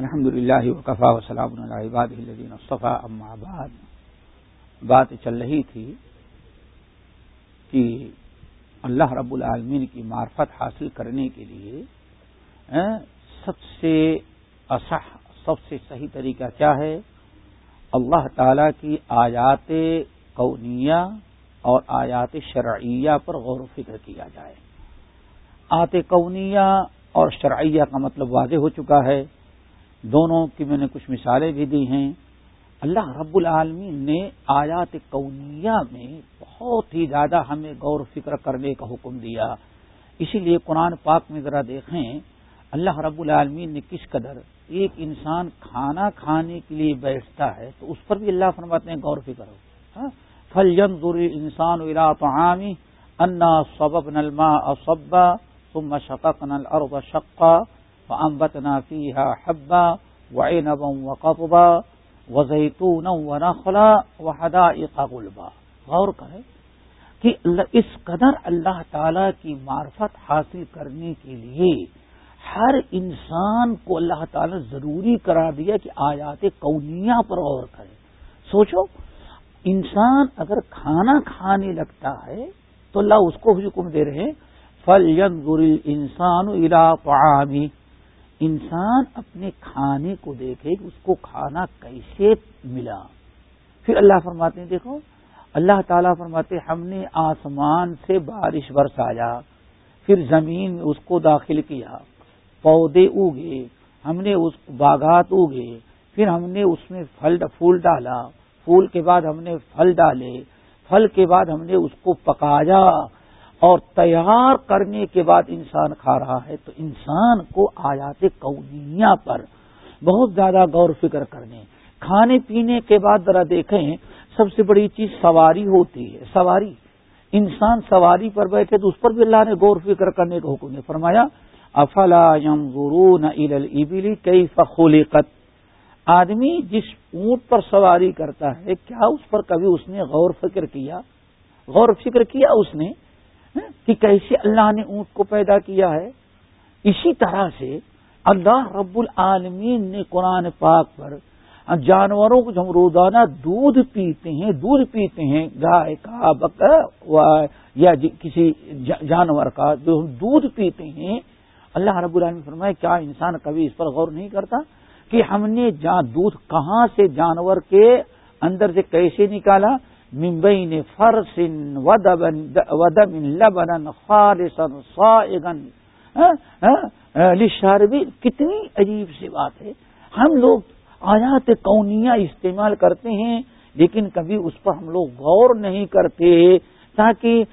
الحمد للہ وقفا وسلام الدین صفا بعد۔ بات چل رہی تھی کہ اللہ رب العالمین کی معرفت حاصل کرنے کے لیے سب سے اصح، سب سے صحیح طریقہ کیا ہے؟ اللہ تعالی کی آیات کونیا اور آیات شرعیہ پر غور و فکر کیا جائے۔ آت کونیا اور شرعیہ کا مطلب واضح ہو چکا ہے۔ دونوں کی میں نے کچھ مثالیں بھی دی ہیں۔ اللہ رب العالمین نے آیات کونیا میں بہت ہی زیادہ ہمیں غور و فکر کرنے کا حکم دیا۔ اسی لیے قرآن پاک میں ذرا دیکھیں، اللہ رب العالمین نے کس قدر ایک انسان کھانا کھانے کے لیے بیٹھتا ہے تو اس پر بھی اللہ فرماتے ہیں غور و فکر ہو۔ ہاں؟ فل جن ضروری انسان الا تو انا سبب نلما اصبا ثم شققنا الارض شقا فانبتنا فيها حبا وعنبا وقضبا وزیتون و نخلا و غلبا غور کرے کہ اس قدر اللہ تعالی کی معرفت حاصل کرنے کے لیے ہر انسان کو اللہ تعالی ضروری کرا دیا کہ آیات کونیا پر غور کرے سوچو انسان اگر کھانا کھانے لگتا ہے تو اللہ اس کو حکم دے رہے فل ینظر انسان الا طعامی انسان اپنے کھانے کو دیکھے کہ اس کو کھانا کیسے ملا۔ پھر اللہ فرماتے ہیں، دیکھو، اللہ تعالیٰ فرماتے ہم نے آسمان سے بارش برسایا، پھر زمین میں اس کو داخل کیا، پودے اگے، ہم نے اس باغات اگے، پھر ہم نے اس میں پھل، پھول ڈالا، پھول کے بعد ہم نے پھل ڈالے، پھل کے بعد ہم نے اس کو پکایا۔ اور تیار کرنے کے بعد انسان کھا رہا ہے تو انسان کو آیات کونیا پر بہت زیادہ غور فکر کرنے کھانے پینے کے بعد ذرا دیکھیں، سب سے بڑی چیز سواری ہوتی ہے، سواری۔ انسان سواری پر بیٹھے تو اس پر بھی اللہ نے غور فکر کرنے کا حکم نے فرمایا، افلا یم غرون ابلی کئی فخلقت آدمی جس اونٹ پر سواری کرتا ہے، کیا اس پر کبھی اس نے غور فکر کیا؟ غور فکر کیا اس نے؟ کہ کیسے اللہ نے اونٹ کو پیدا کیا ہے؟ اسی طرح سے اللہ رب العالمین نے قرآن پاک پر جانوروں کو جو ہم روزانہ دودھ پیتے ہیں، دودھ پیتے ہیں، گائے کا بکر یا جی کسی جانور کا جو ہم دودھ پیتے ہیں، اللہ رب العالمین فرمائے کیا انسان کبھی اس پر غور نہیں کرتا کہ ہم نے دودھ کہاں سے جانور کے اندر سے کیسے نکالا؟ ممبئی فرسن ودم لبن خالصن صائغن ہاں؟ ہاں؟ لشاربی کتنی عجیب سی بات ہے۔ ہم لوگ آیات کونیا استعمال کرتے ہیں، لیکن کبھی اس پر ہم لوگ غور نہیں کرتے، تاکہ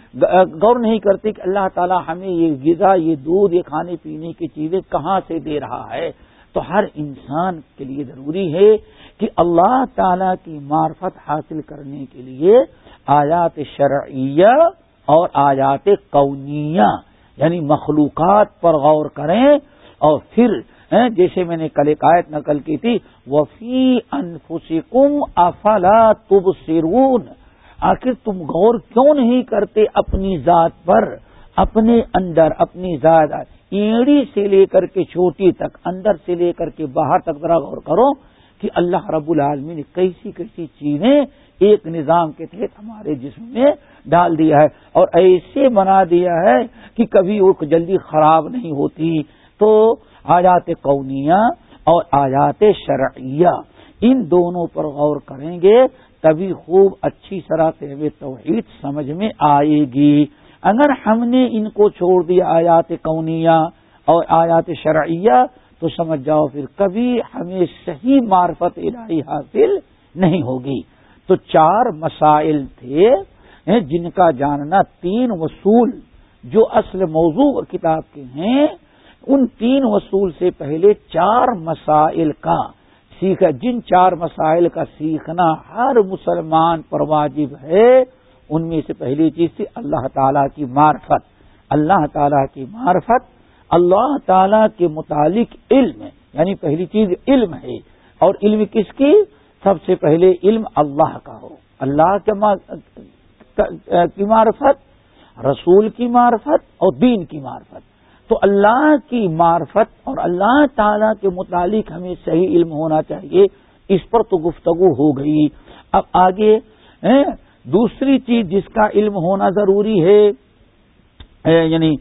غور نہیں کرتے کہ اللہ تعالیٰ ہمیں یہ غذا، یہ دودھ، یہ کھانے پینے کی چیزیں کہاں سے دے رہا ہے۔ تو ہر انسان کے لیے ضروری ہے کہ اللہ تعالی کی معرفت حاصل کرنے کے لیے آیات شرعیہ اور آیات کونیا یعنی مخلوقات پر غور کریں اور پھر جیسے میں نے کل آیت نقل کی تھی وفی انفسکم افلا تب سرون آخر، تم غور کیوں نہیں کرتے اپنی ذات پر؟ اپنے اندر، اپنی ذات ایڑی سے لے کر کے چھوٹی تک، اندر سے لے کر کے باہر تک ذرا غور کرو۔ کہ اللہ رب العالمی نے کیسی کیسی چیزیں ایک نظام کے تحت ہمارے جسم میں ڈال دیا ہے اور ایسے بنا دیا ہے کہ کبھی وہ جلدی خراب نہیں ہوتی تو آیات کونیا اور آیات شرعیہ ان دونوں پر غور کریں گے تبھی خوب اچھی طرح سے ہمیں توحید سمجھ میں آئے گی۔ اگر ہم نے ان کو چھوڑ دیا آیات کونیا اور آیات شرعیہ تو سمجھ جاؤ پھر کبھی ہمیں صحیح معرفت الہی حاصل نہیں ہوگی۔ تو چار مسائل تھے جن کا جاننا تین وصول جو اصل موضوع کتاب کے ہیں۔ ان تین وصول سے پہلے چار مسائل کا سیکھا جن چار مسائل کا سیکھنا ہر مسلمان پر واجب ہے، ان میں سے پہلی چیز تھی اللہ تعالی کی معرفت۔ اللہ تعالی کی معرفت اللہ تعالی کے متعلق علم یعنی پہلی چیز علم ہے۔ اور علم کس کی؟ سب سے پہلے علم اللہ کا ہو۔ اللہ کی معرفت، رسول کی معرفت اور دین کی معرفت۔ تو اللہ کی معرفت اور اللہ تعالی کے متعلق ہمیں صحیح علم ہونا چاہیے۔ اس پر تو گفتگو ہو گئی۔ اب آگے دوسری چیز جس کا علم ہونا ضروری ہے یعنی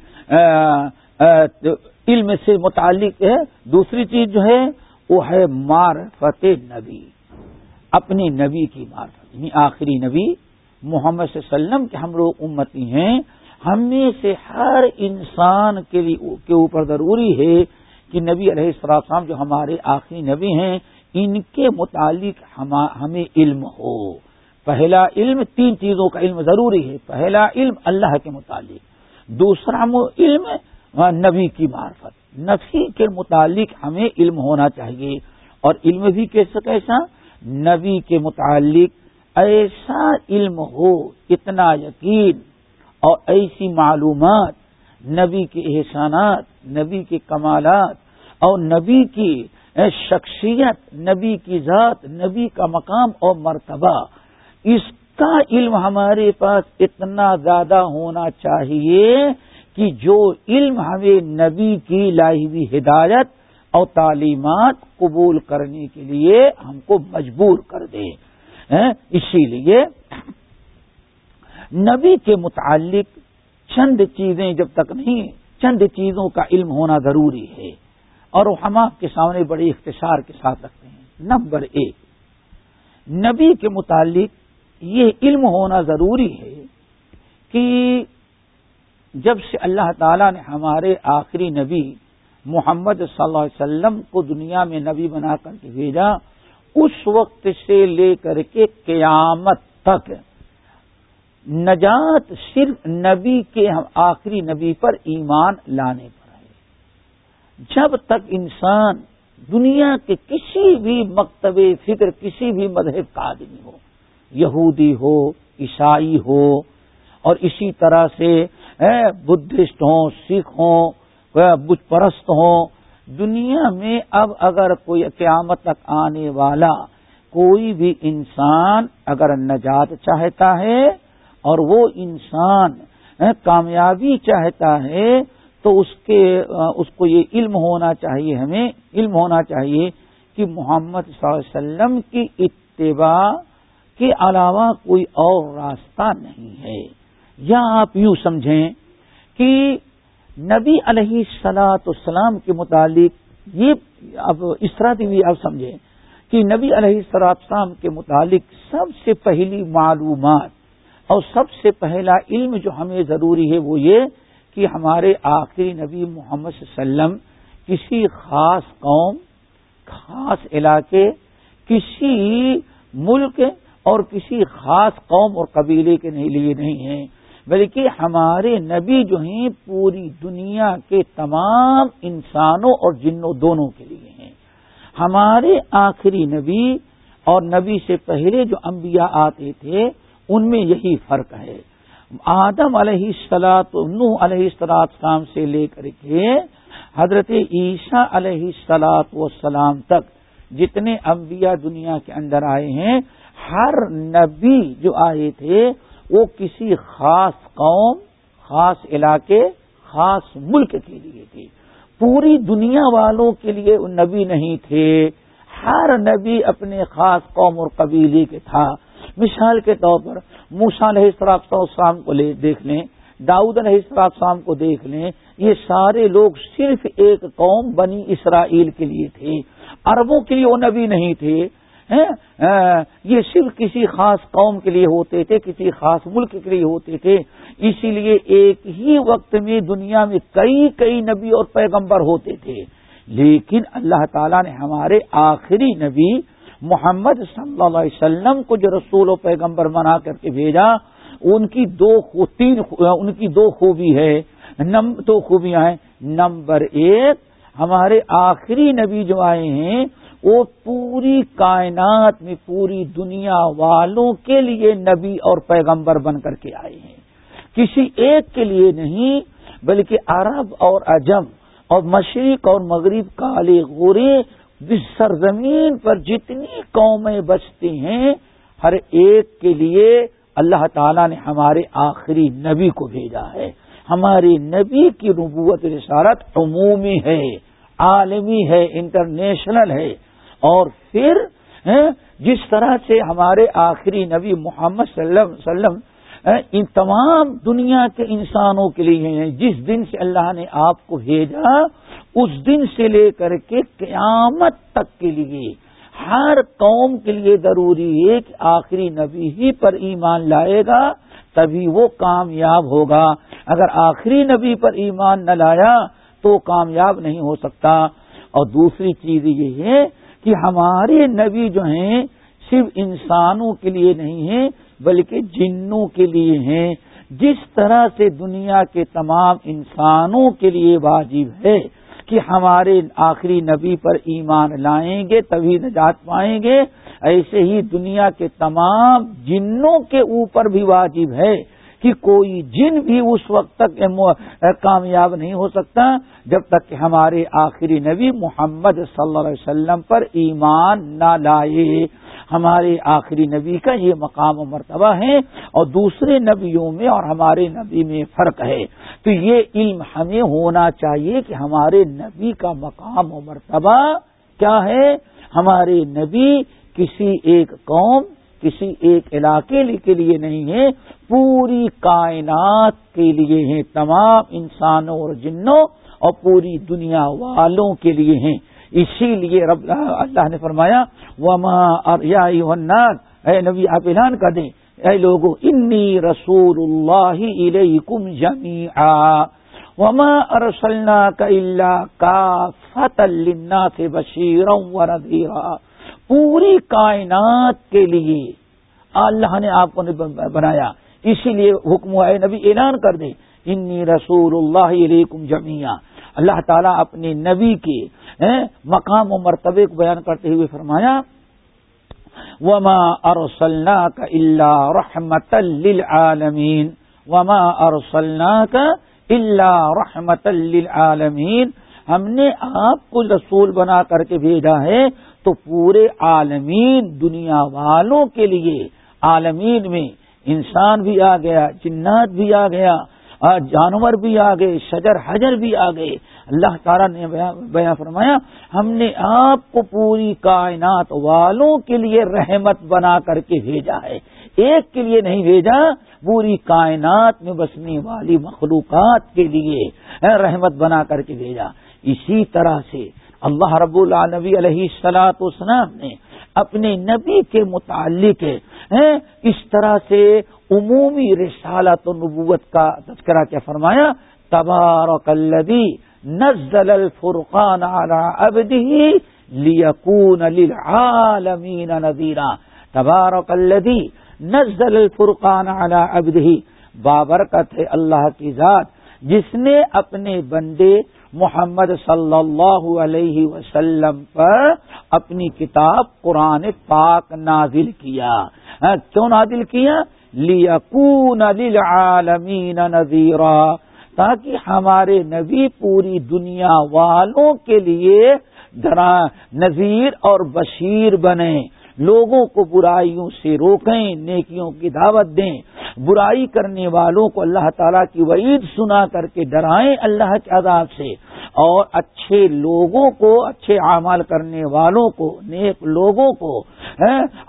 علم سے متعلق ہے۔ دوسری چیز جو ہے، وہ ہے معرفت نبی۔ اپنی نبی کی معرفت یعنی آخری نبی محمد صلی اللہ علیہ وسلم کے ہم لوگ امتی ہیں۔ ہم میں سے ہر انسان کے لیے، کے اوپر ضروری ہے کہ نبی علیہ السلام جو ہمارے آخری نبی ہیں، ان کے متعلق ہمیں علم ہو۔ پہلا علم، تین چیزوں کا علم ضروری ہے۔ پہلا علم اللہ کے متعلق۔ دوسرا علم ہاں، نبی کی معرفت۔ نبی کے متعلق ہمیں علم ہونا چاہیے۔ اور علم بھی کیسا کیسا؟ نبی کے متعلق ایسا علم ہو، اتنا یقین اور ایسی معلومات، نبی کے احسانات، نبی کے کمالات اور نبی کی شخصیت، نبی کی ذات، نبی کا مقام اور مرتبہ۔ اس کا علم ہمارے پاس اتنا زیادہ ہونا چاہیے کہ جو علم ہمیں نبی کی لاہوی ہدایت اور تعلیمات قبول کرنے کے لیے ہم کو مجبور کر دے اسی لیے نبی کے متعلق چند چیزیں جب تک نہیں، چند چیزوں کا علم ہونا ضروری ہے اور وہ ہم آپ کے سامنے بڑے اختصار کے ساتھ رکھتے ہیں۔ نمبر ایک، نبی کے متعلق یہ علم ہونا ضروری ہے کہ جب سے اللہ تعالی نے ہمارے آخری نبی محمد صلی اللہ علیہ وسلم کو دنیا میں نبی بنا کر کے بھیجا، اس وقت سے لے کر کے قیامت تک نجات صرف نبی کے آخری نبی پر ایمان لانے پر ہے جب تک انسان دنیا کے کسی بھی مکتب فکر، کسی بھی مذہب کا آدمی ہو، یہودی ہو، عیسائی ہو، اور اسی طرح سے بدھسٹ ہوں، سکھ ہوں بت پرست ہوں۔ دنیا میں اب اگر کوئی قیامت تک آنے والا کوئی بھی انسان اگر نجات چاہتا ہے اور وہ انسان کامیابی چاہتا ہے، تو اس کے، اس کو یہ علم ہونا چاہیے، ہمیں علم ہونا چاہیے کہ محمد صلی اللہ علیہ وسلم کی اتباع کے علاوہ کوئی اور راستہ نہیں ہے۔ یا آپ یوں سمجھیں کہ نبی علیہ سلاۃ السلام کے متعلق یہ اب اس طرح بھی آپ سمجھیں کہ نبی علیہ السلام کے متعلق سب سے پہلی معلومات اور سب سے پہلا علم جو ہمیں ضروری ہے وہ یہ کہ ہمارے آخری نبی محمد صلی اللہ علیہ وسلم کسی خاص قوم، خاص علاقے، کسی ملک اور کسی خاص قوم اور قبیلے کے لیے نہیں ہیں۔ بلکہ ہمارے نبی جو ہیں پوری دنیا کے تمام انسانوں اور جنوں دونوں کے لیے ہیں۔ ہمارے آخری نبی اور نبی سے پہلے جو انبیاء آتے تھے، ان میں یہی فرق ہے۔ آدم علیہ السلاط نوح علیہ السلاط شام سے لے کر کے حضرت عیسیٰ علیہ السلاط وسلام تک جتنے انبیاء دنیا کے اندر آئے ہیں، ہر نبی جو آئے تھے وہ کسی خاص قوم، خاص علاقے، خاص ملک کے لیے تھے پوری دنیا والوں کے لیے وہ نبی نہیں تھے۔ ہر نبی اپنے خاص قوم اور قبیلے کے تھا۔ مثال کے طور پر موسا علیہ السلام کو لے دیکھ لیں، داؤد علیہ السلام کو دیکھ لیں۔ یہ سارے لوگ صرف ایک قوم بنی اسرائیل کے لیے تھے۔ عربوں کے لیے وہ نبی نہیں تھے۔ یہ صرف کسی خاص قوم کے لیے ہوتے تھے، کسی خاص ملک کے لیے ہوتے تھے۔ اسی لیے ایک ہی وقت میں دنیا میں کئی کئی نبی اور پیغمبر ہوتے تھے۔ لیکن اللہ تعالیٰ نے ہمارے آخری نبی محمد صلی اللہ علیہ وسلم کو جو رسول و پیغمبر بنا کر کے بھیجا، ان کی دو تین ان کی دو خوبی ہے۔ دو خوبیاں ہیں۔ نمبر ایک، ہمارے آخری نبی جو آئے ہیں وہ پوری کائنات میں پوری دنیا والوں کے لیے نبی اور پیغمبر بن کر کے آئے ہیں۔ کسی ایک کے لیے نہیں، بلکہ عرب اور اجم اور مشرق اور مغرب کالے غورے سرزمین پر جتنی قومیں بچتی ہیں، ہر ایک کے لیے اللہ تعالیٰ نے ہمارے آخری نبی کو بھیجا ہے۔ ہماری نبی کی نبوت رسالت عمومی ہے، عالمی ہے، انٹرنیشنل ہے۔ اور پھر جس طرح سے ہمارے آخری نبی محمد صلی اللہ علیہ وسلم ان تمام دنیا کے انسانوں کے لیے ہیں، جس دن سے اللہ نے آپ کو بھیجا، اس دن سے لے کر کے قیامت تک کے لیے۔ ہر قوم کے لیے ضروری ہے کہ آخری نبی ہی پر ایمان لائے گا، تبھی وہ کامیاب ہوگا۔ اگر آخری نبی پر ایمان نہ لایا تو کامیاب نہیں ہو سکتا۔ اور دوسری چیز یہ ہے کہ ہمارے نبی جو ہیں صرف انسانوں کے لیے نہیں ہیں، بلکہ جنوں کے لیے ہیں۔ جس طرح سے دنیا کے تمام انسانوں کے لیے واجب ہے کہ ہمارے آخری نبی پر ایمان لائیں گے، تبھی نجات پائیں گے، ایسے ہی دنیا کے تمام جنوں کے اوپر بھی واجب ہے۔ کہ کوئی جن بھی اس وقت تک کامیاب نہیں ہو سکتا، جب تک کہ ہمارے آخری نبی محمد صلی اللہ علیہ وسلم پر ایمان نہ لائے۔ ہمارے آخری نبی کا یہ مقام و مرتبہ ہے اور دوسرے نبیوں میں اور ہمارے نبی میں فرق ہے۔ تو یہ علم ہمیں ہونا چاہیے کہ ہمارے نبی کا مقام و مرتبہ کیا ہے۔ ہمارے نبی کسی ایک قوم کسی ایک علاقے کے لیے نہیں ہے، پوری کائنات کے لیے ہیں، تمام انسانوں اور جنوں اور پوری دنیا والوں کے لیے ہیں۔ اسی لیے رب اللہ نے فرمایا، وما اے نبی، آپ اعلان کر دیں۔ اے لوگوں انی رسول اللہ علیکم جمیعا۔ وما ارسلنا کا اللہ کا فتح سے بشیر پوری کائنات کے لیے اللہ نے آپ کو بنایا۔ اسی لیے حکم اے نبی، اعلان کر دیں انی رسول اللہ علیکم جمیا اللہ تعالیٰ اپنے نبی کے مقام و مرتبے کو بیان کرتے ہوئے فرمایا، وما ارسلنا کا اللہ رحمت للعالمین وما ارسلنا کا اللہ رحمت للعالمین ہم نے آپ کو رسول بنا کر کے بھیجا ہے تو پورے عالمین دنیا والوں کے لیے، عالمین میں انسان بھی آ گیا، جنات بھی آ گیا جانور بھی آ گئے، شجر حجر بھی آ گئے۔ اللہ تعالیٰ نے بیان فرمایا، ہم نے آپ کو پوری کائنات والوں کے لیے رحمت بنا کر کے بھیجا ہے۔ ایک کے لیے نہیں بھیجا، پوری کائنات میں بسنے والی مخلوقات کے لیے رحمت بنا کر کے بھیجا۔ اسی طرح سے اللہ رب العالبی علیہ السلاط اسلام نے اپنے نبی کے متعلق اس طرح سے عمومی رسالت و نبوت کا تذکرہ کیا فرمایا، تبارک الذی نزل الفرقان على عبده ليكون للعالمين نذيرا تبارك الذي نزل الفرقان على عبده۔ بابرکت ہے اللہ کی ذات۔ جس نے اپنے بندے محمد صلی اللہ علیہ وسلم پر اپنی کتاب قرآن پاک نازل کیا۔ ہاں، کیوں نازل کیا؟ لیکون للعالمین نذیرا تاکہ ہمارے نبی پوری دنیا والوں کے لیے نذیر اور بشیر بنے لوگوں کو برائیوں سے روکیں، نیکیوں کی دعوت دیں۔ برائی کرنے والوں کو اللہ تعالیٰ کی وعید سنا کر کے ڈرائیں اللہ کے عذاب سے اور اچھے لوگوں کو، اچھے اعمال کرنے والوں کو، نیک لوگوں کو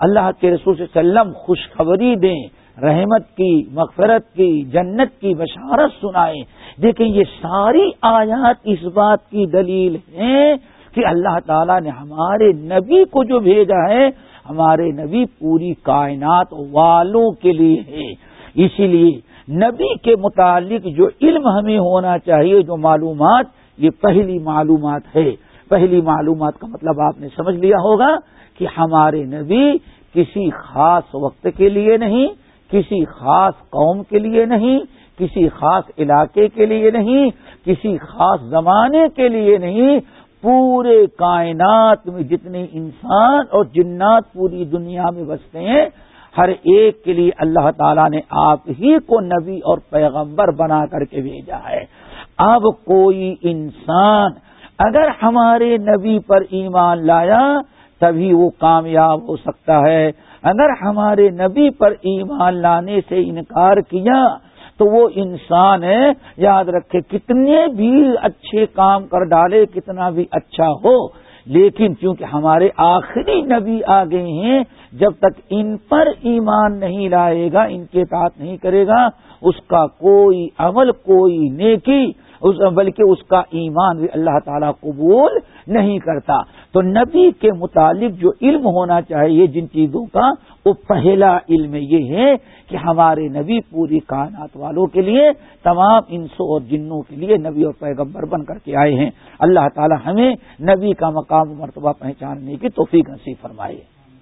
اللہ کے رسول سے سلم خوشخبری دیں، رحمت کی، مغفرت کی، جنت کی بشارت سنائیں۔ دیکھیں، یہ ساری آیات اس بات کی دلیل ہیں کہ اللہ تعالیٰ نے ہمارے نبی کو جو بھیجا ہے، ہمارے نبی پوری کائنات والوں کے لیے ہے۔ اسی لیے نبی کے متعلق جو علم ہمیں ہونا چاہیے، جو معلومات، یہ پہلی معلومات ہے۔ پہلی معلومات کا مطلب آپ نے سمجھ لیا ہوگا کہ ہمارے نبی کسی خاص وقت کے لیے نہیں، کسی خاص قوم کے لیے نہیں، کسی خاص علاقے کے لیے نہیں، کسی خاص زمانے کے لیے نہیں۔ پورے کائنات میں جتنے انسان اور جنات پوری دنیا میں بستے ہیں ہر ایک کے لیے اللہ تعالیٰ نے آپ ہی کو نبی اور پیغمبر بنا کر کے بھیجا ہے۔ اب کوئی انسان اگر ہمارے نبی پر ایمان لایا تبھی وہ کامیاب ہو سکتا ہے۔ اگر ہمارے نبی پر ایمان لانے سے انکار کیا تو وہ انسان ہے۔ یاد رکھے کتنے بھی اچھے کام کر ڈالے، کتنا بھی اچھا ہو لیکن چونکہ ہمارے آخری نبی آ گئے ہیں، جب تک ان پر ایمان نہیں لائے گا، ان کے ساتھ نہیں کرے گا، اس کا کوئی عمل، کوئی نیکی بلکہ اس کا ایمان بھی اللہ تعالیٰ قبول نہیں کرتا۔ تو نبی کے متعلق جو علم ہونا چاہیے جن چیزوں کا، وہ پہلا علم یہ ہے کہ ہمارے نبی پوری کائنات والوں کے لیے، تمام انسوں اور جنوں کے لیے نبی اور پیغمبر بن کر کے آئے ہیں۔ اللہ تعالی ہمیں نبی کا مقام و مرتبہ پہچاننے کی توفیق نصیب فرمائے۔